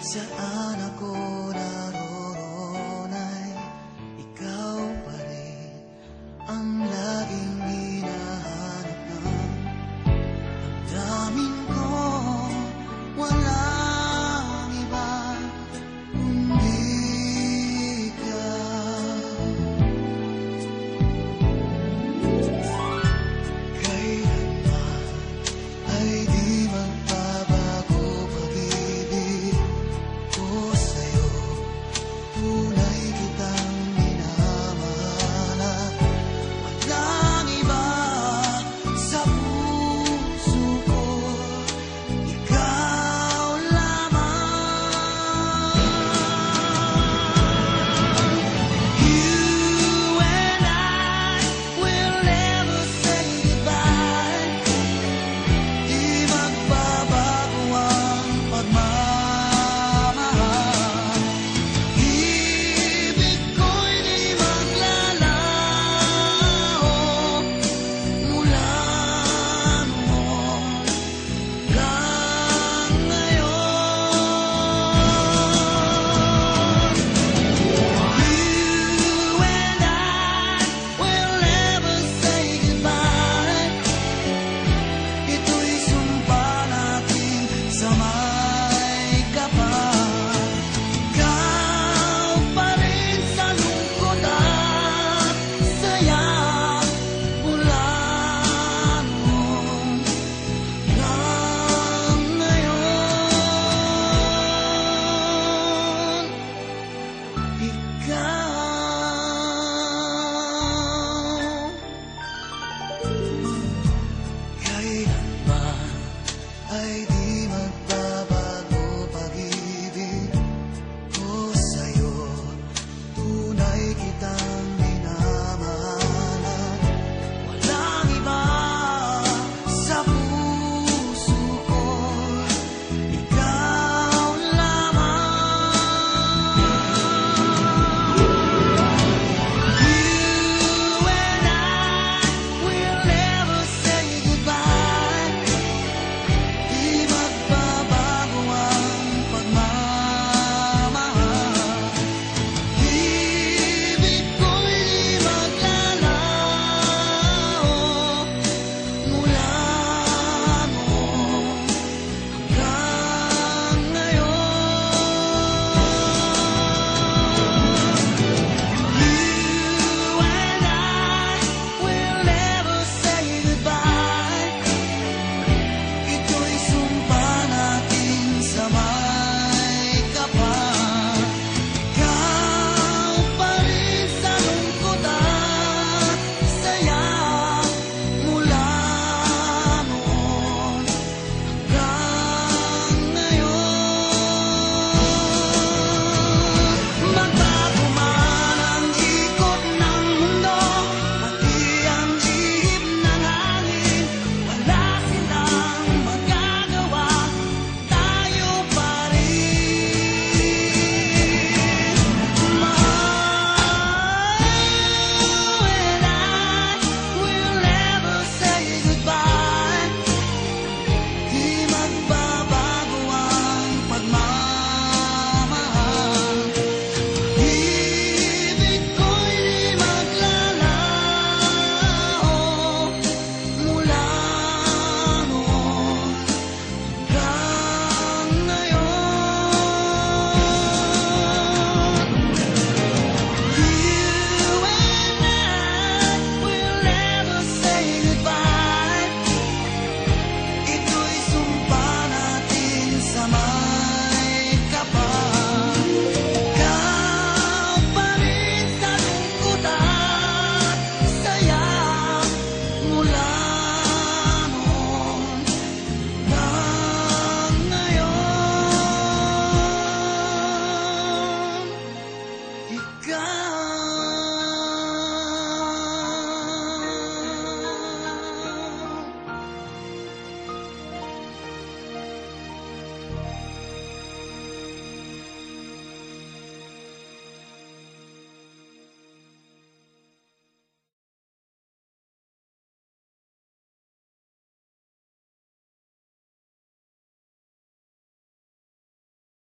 Saan ako na